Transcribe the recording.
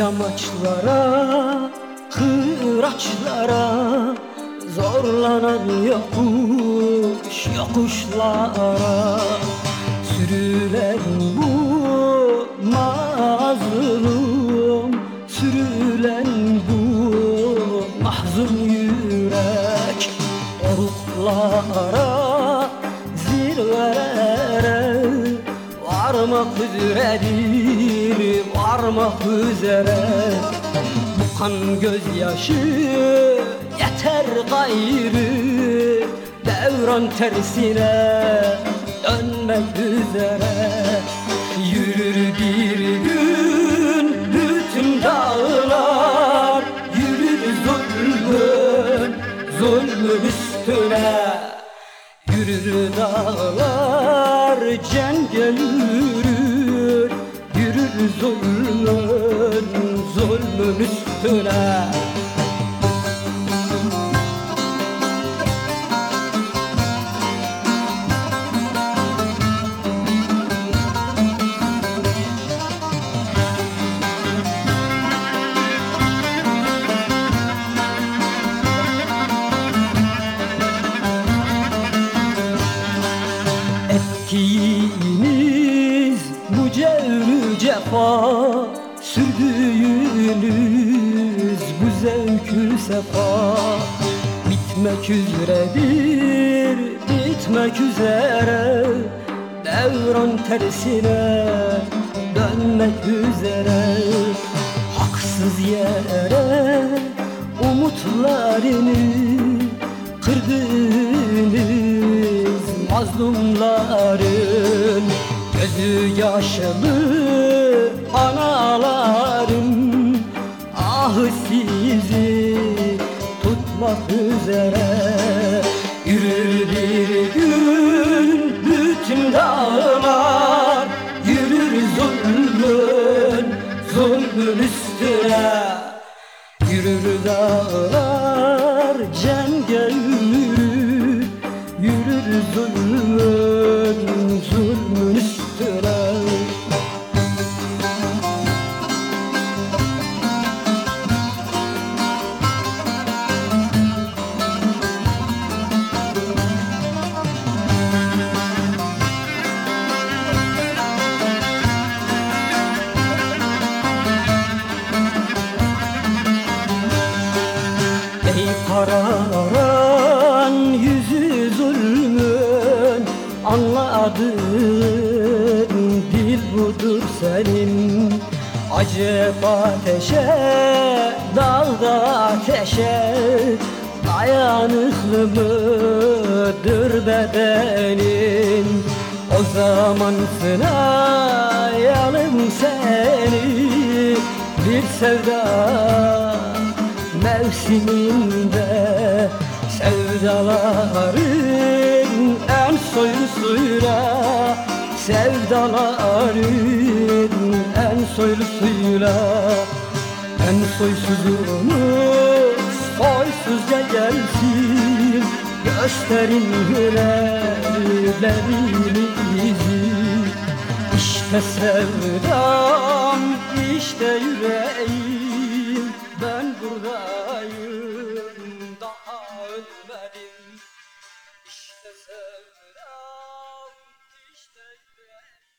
Yamaçlara, kıraçlara Zorlanan yokuş yokuşlara Sürülen bu mazlum Sürülen bu mahzun yürek Oruklara, Varmak üzeredir, varmak üzere. Bu kan gözyaşı yeter gayrı Devran tersine dönmek üzere. Yürür bir Yürür dağlar cengel yürür Yürür zulmün, zulmün üstüne Sürdüğünüz bu zevkü sefa Bitmek üzeredir, bitmek üzere. Devran tersine dönmek üzere. Haksız yere umutlarını kırdınız mazlumların Gözü yaşlı analarım Ah sizi tutmak üzere Yürür bir gün bütün dağlar Yürür zulmün, zulmün üstüne. Yürür dağlar cengel yürür Yürür zulmün, zulmün kararan yüzü zulmün Anladın dil budur senin. Acep ateşe, dağda ateşe Dayanıklı mıdır bedenin. O zaman sınayalım seni Bir sevda mevsiminde Sevdaların en soylusuyla Sevdaların en soylusuyla En soysuzumuz soysuzca gelsin Gösterin hünerlerinizi İşte sevdam, işte yüreğim sevdam işte ben.